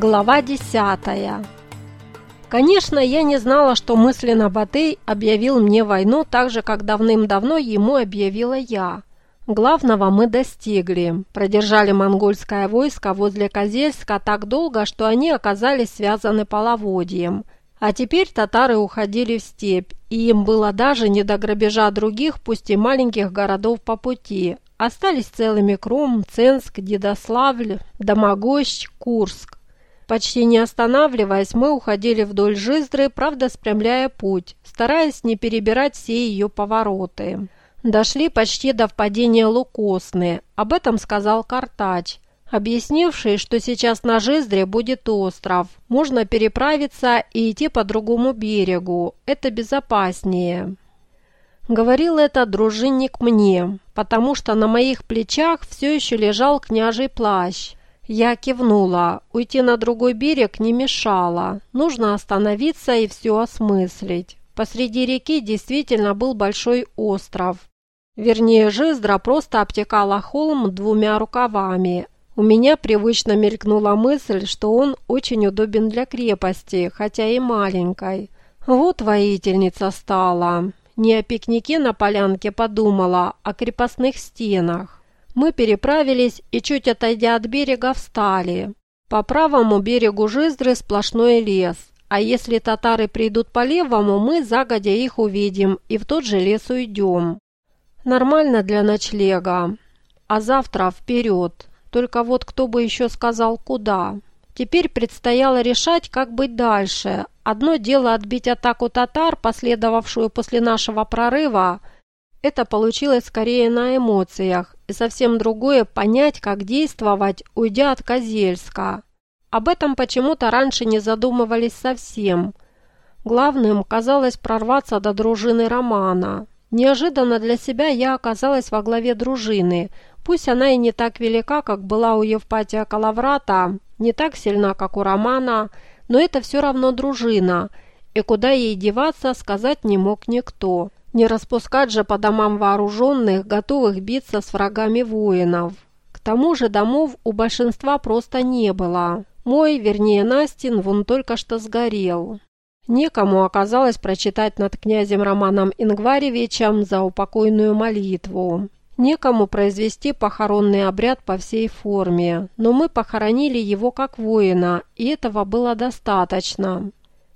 Глава десятая. Конечно, я не знала, что мысленно Батый объявил мне войну так же, как давным-давно ему объявила я. Главного мы достигли. Продержали монгольское войско возле Козельска так долго, что они оказались связаны половодьем. А теперь татары уходили в степь, и им было даже не до грабежа других, пусть и маленьких городов по пути. Остались целыми Кром, Ценск, Дедославль, Домогощ, Курск. Почти не останавливаясь, мы уходили вдоль Жиздры, правда спрямляя путь, стараясь не перебирать все ее повороты. Дошли почти до впадения Лукосны, об этом сказал Картач, объяснивший, что сейчас на Жиздре будет остров, можно переправиться и идти по другому берегу, это безопаснее. Говорил это дружинник мне, потому что на моих плечах все еще лежал княжий плащ, я кивнула. Уйти на другой берег не мешало. Нужно остановиться и все осмыслить. Посреди реки действительно был большой остров. Вернее, Жиздра просто обтекала холм двумя рукавами. У меня привычно мелькнула мысль, что он очень удобен для крепости, хотя и маленькой. Вот воительница стала. Не о пикнике на полянке подумала, а о крепостных стенах. Мы переправились и, чуть отойдя от берега, встали. По правому берегу Жиздры сплошной лес, а если татары придут по левому, мы загодя их увидим и в тот же лес уйдем. Нормально для ночлега. А завтра вперед. Только вот кто бы еще сказал куда. Теперь предстояло решать, как быть дальше. Одно дело отбить атаку татар, последовавшую после нашего прорыва. Это получилось скорее на эмоциях, и совсем другое понять, как действовать, уйдя от Козельска. Об этом почему-то раньше не задумывались совсем. Главным казалось прорваться до дружины Романа. Неожиданно для себя я оказалась во главе дружины. Пусть она и не так велика, как была у Евпатия Калаврата, не так сильна, как у Романа, но это все равно дружина, и куда ей деваться, сказать не мог никто. Не распускать же по домам вооруженных, готовых биться с врагами воинов. К тому же домов у большинства просто не было. Мой, вернее Настин, вон только что сгорел. Некому оказалось прочитать над князем Романом Ингваревичем за упокойную молитву. Некому произвести похоронный обряд по всей форме, но мы похоронили его как воина, и этого было достаточно.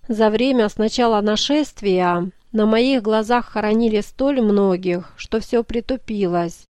За время с начала нашествия на моих глазах хоронили столь многих, что все притупилось.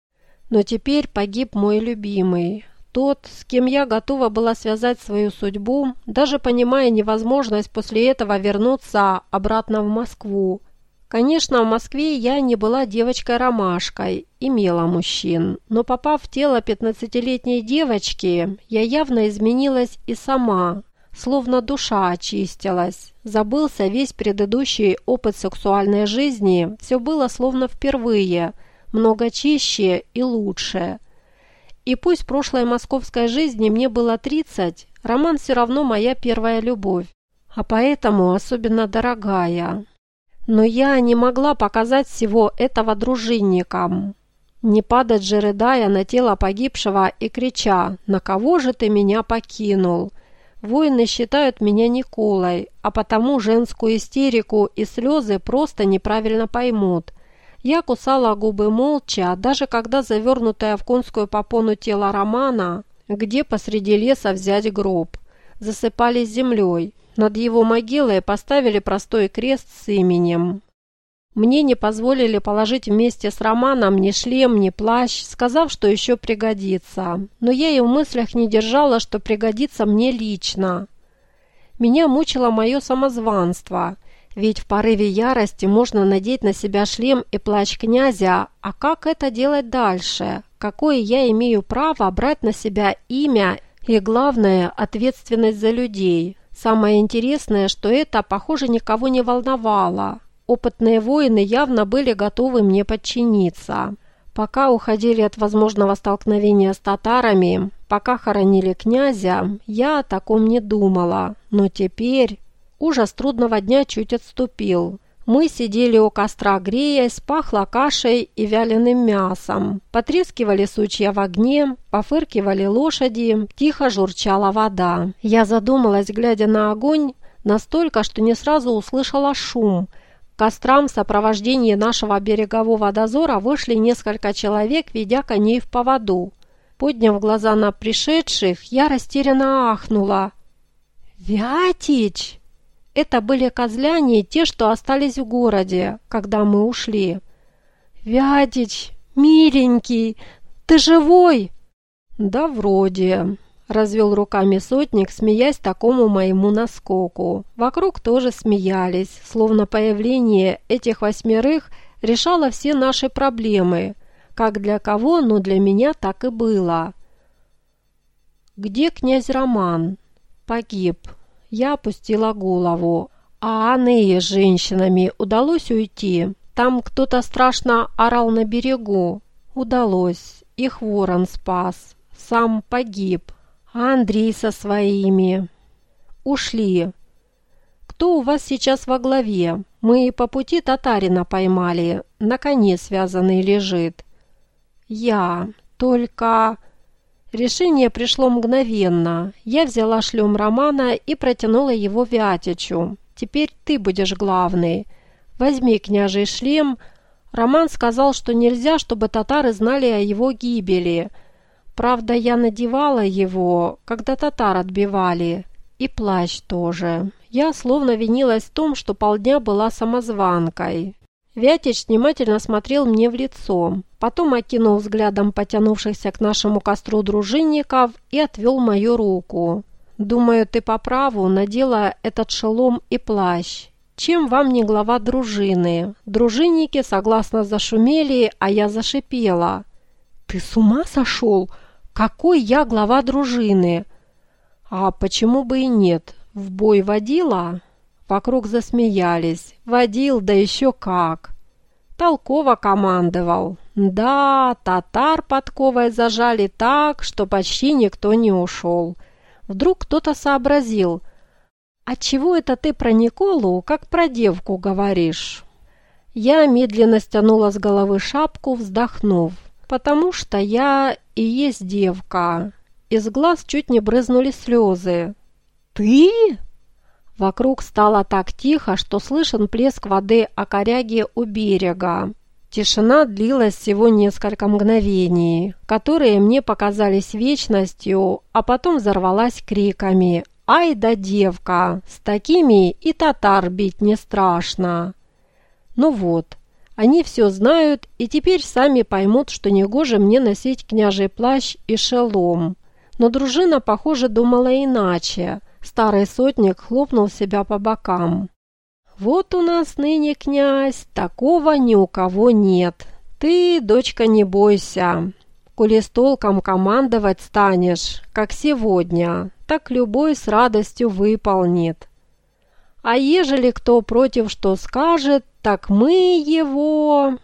Но теперь погиб мой любимый, тот, с кем я готова была связать свою судьбу, даже понимая невозможность после этого вернуться обратно в Москву. Конечно, в Москве я не была девочкой-ромашкой, имела мужчин, но попав в тело пятнадцатилетней девочки, я явно изменилась и сама, словно душа очистилась. Забылся весь предыдущий опыт сексуальной жизни, все было словно впервые, много чище и лучше. И пусть в прошлой московской жизни мне было 30, роман все равно моя первая любовь, а поэтому особенно дорогая. Но я не могла показать всего этого дружинникам. Не падать же, рыдая на тело погибшего и крича «На кого же ты меня покинул?» Воины считают меня Николой, а потому женскую истерику и слезы просто неправильно поймут. Я кусала губы молча, даже когда завернутая в конскую попону тело Романа, где посреди леса взять гроб, засыпали землей. Над его могилой поставили простой крест с именем. Мне не позволили положить вместе с Романом ни шлем, ни плащ, сказав, что еще пригодится. Но я и в мыслях не держала, что пригодится мне лично. Меня мучило мое самозванство, ведь в порыве ярости можно надеть на себя шлем и плащ князя, а как это делать дальше? Какое я имею право брать на себя имя и, главное, ответственность за людей? Самое интересное, что это, похоже, никого не волновало. Опытные воины явно были готовы мне подчиниться. Пока уходили от возможного столкновения с татарами, пока хоронили князя, я о таком не думала. Но теперь ужас трудного дня чуть отступил. Мы сидели у костра греясь, пахло кашей и вяленым мясом. Потрескивали сучья в огне, пофыркивали лошади, тихо журчала вода. Я задумалась, глядя на огонь, настолько, что не сразу услышала шум. Кострам в сопровождении нашего берегового дозора вышли несколько человек, ведя коней в поводу. Подняв глаза на пришедших, я растерянно ахнула. «Вятич!» Это были козляне, те, что остались в городе, когда мы ушли. «Вятич, миленький, ты живой?» «Да вроде», – развел руками сотник, смеясь такому моему наскоку. Вокруг тоже смеялись, словно появление этих восьмерых решало все наши проблемы. Как для кого, но для меня так и было. «Где князь Роман?» «Погиб», я опустила голову. А Анне с женщинами удалось уйти. Там кто-то страшно орал на берегу. Удалось. Их ворон спас. Сам погиб. А Андрей со своими. Ушли. Кто у вас сейчас во главе? Мы по пути татарина поймали. На коне связанный лежит. Я. Только... Решение пришло мгновенно. Я взяла шлем Романа и протянула его Вятичу. «Теперь ты будешь главный. Возьми княжий шлем». Роман сказал, что нельзя, чтобы татары знали о его гибели. Правда, я надевала его, когда татар отбивали. И плащ тоже. Я словно винилась в том, что полдня была самозванкой. Вятич внимательно смотрел мне в лицо, потом окинул взглядом потянувшихся к нашему костру дружинников и отвел мою руку. «Думаю, ты по праву надела этот шелом и плащ. Чем вам не глава дружины?» Дружинники согласно зашумели, а я зашипела. «Ты с ума сошел? Какой я глава дружины?» «А почему бы и нет? В бой водила?» Вокруг засмеялись. Водил, да еще как. Толково командовал. Да, татар подковой зажали так, что почти никто не ушел. Вдруг кто-то сообразил. «А чего это ты про Николу, как про девку говоришь?» Я медленно стянула с головы шапку, вздохнув. «Потому что я и есть девка». Из глаз чуть не брызнули слезы. «Ты?» Вокруг стало так тихо, что слышен плеск воды о коряге у берега. Тишина длилась всего несколько мгновений, которые мне показались вечностью, а потом взорвалась криками «Ай да девка! С такими и татар бить не страшно!» Ну вот, они все знают и теперь сами поймут, что негоже мне носить княжий плащ и шелом. Но дружина, похоже, думала иначе – Старый сотник хлопнул себя по бокам. «Вот у нас ныне, князь, такого ни у кого нет. Ты, дочка, не бойся. Коли с толком командовать станешь, как сегодня, так любой с радостью выполнит. А ежели кто против что скажет, так мы его...»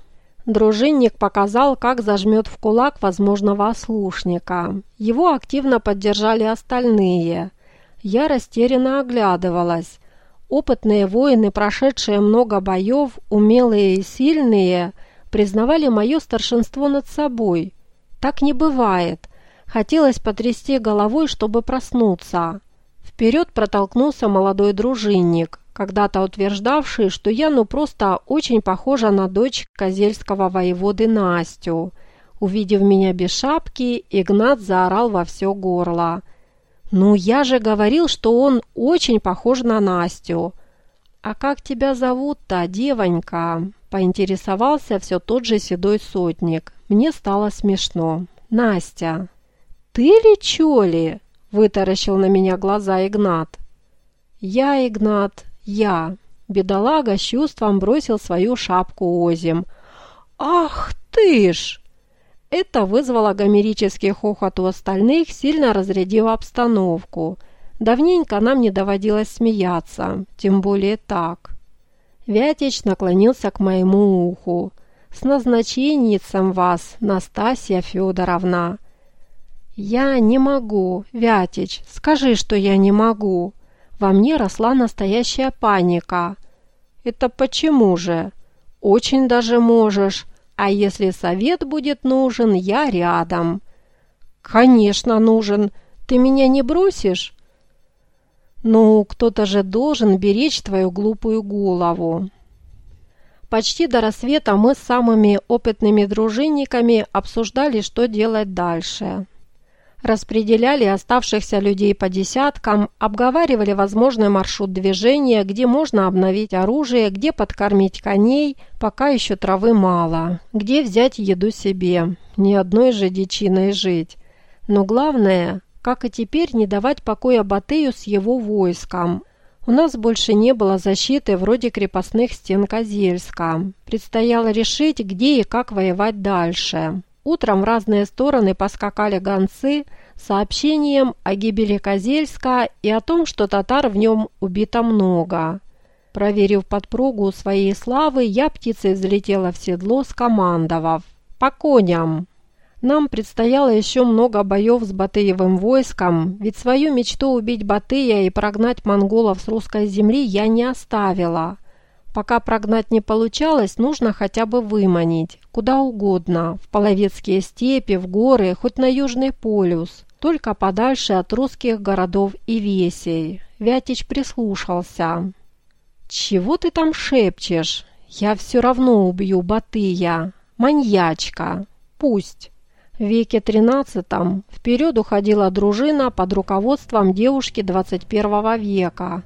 Дружинник показал, как зажмет в кулак возможного ослушника. Его активно поддержали остальные – я растерянно оглядывалась. Опытные воины, прошедшие много боев, умелые и сильные, признавали мое старшинство над собой. Так не бывает. Хотелось потрясти головой, чтобы проснуться. Вперед протолкнулся молодой дружинник, когда-то утверждавший, что я ну просто очень похожа на дочь козельского воеводы Настю. Увидев меня без шапки, Игнат заорал во все горло – «Ну, я же говорил, что он очень похож на Настю». «А как тебя зовут-то, девонька?» – поинтересовался все тот же седой сотник. Мне стало смешно. «Настя». «Ты ли, чё ли?» – вытаращил на меня глаза Игнат. «Я, Игнат, я». Бедолага с чувством бросил свою шапку озим. «Ах ты ж!» Это вызвало гомерический хохот у остальных, сильно разрядив обстановку. Давненько нам не доводилось смеяться, тем более так. Вятич наклонился к моему уху. «С назначенницем вас, Настасья Федоровна!» «Я не могу, Вятич, скажи, что я не могу!» Во мне росла настоящая паника. Это почему же? Очень даже можешь. А если совет будет нужен, я рядом. Конечно, нужен. Ты меня не бросишь? Ну, кто-то же должен беречь твою глупую голову. Почти до рассвета мы с самыми опытными дружинниками обсуждали, что делать дальше. Распределяли оставшихся людей по десяткам, обговаривали возможный маршрут движения, где можно обновить оружие, где подкормить коней, пока еще травы мало, где взять еду себе, ни одной же дичиной жить. Но главное, как и теперь, не давать покоя Батыю с его войском, у нас больше не было защиты вроде крепостных стен Козельска. Предстояло решить, где и как воевать дальше. Утром в разные стороны поскакали гонцы с сообщением о гибели Козельска и о том, что татар в нем убито много. Проверив подпругу своей славы, я птицей взлетела в седло, скомандовав «По коням!». Нам предстояло еще много боев с Батыевым войском, ведь свою мечту убить Батыя и прогнать монголов с русской земли я не оставила. Пока прогнать не получалось, нужно хотя бы выманить, куда угодно, в половецкие степи, в горы, хоть на Южный полюс, только подальше от русских городов и весей. Вятич прислушался. «Чего ты там шепчешь? Я все равно убью Батыя. Маньячка. Пусть». В веке XIII вперед уходила дружина под руководством девушки XXI века.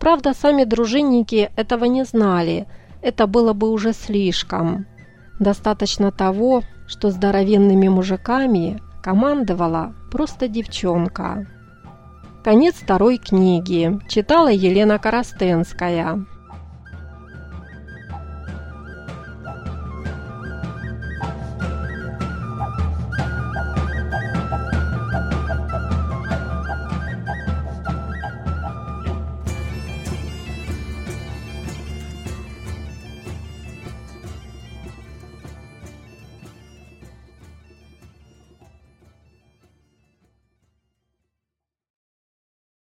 Правда, сами дружинники этого не знали, это было бы уже слишком. Достаточно того, что здоровенными мужиками командовала просто девчонка. Конец второй книги. Читала Елена Коростенская.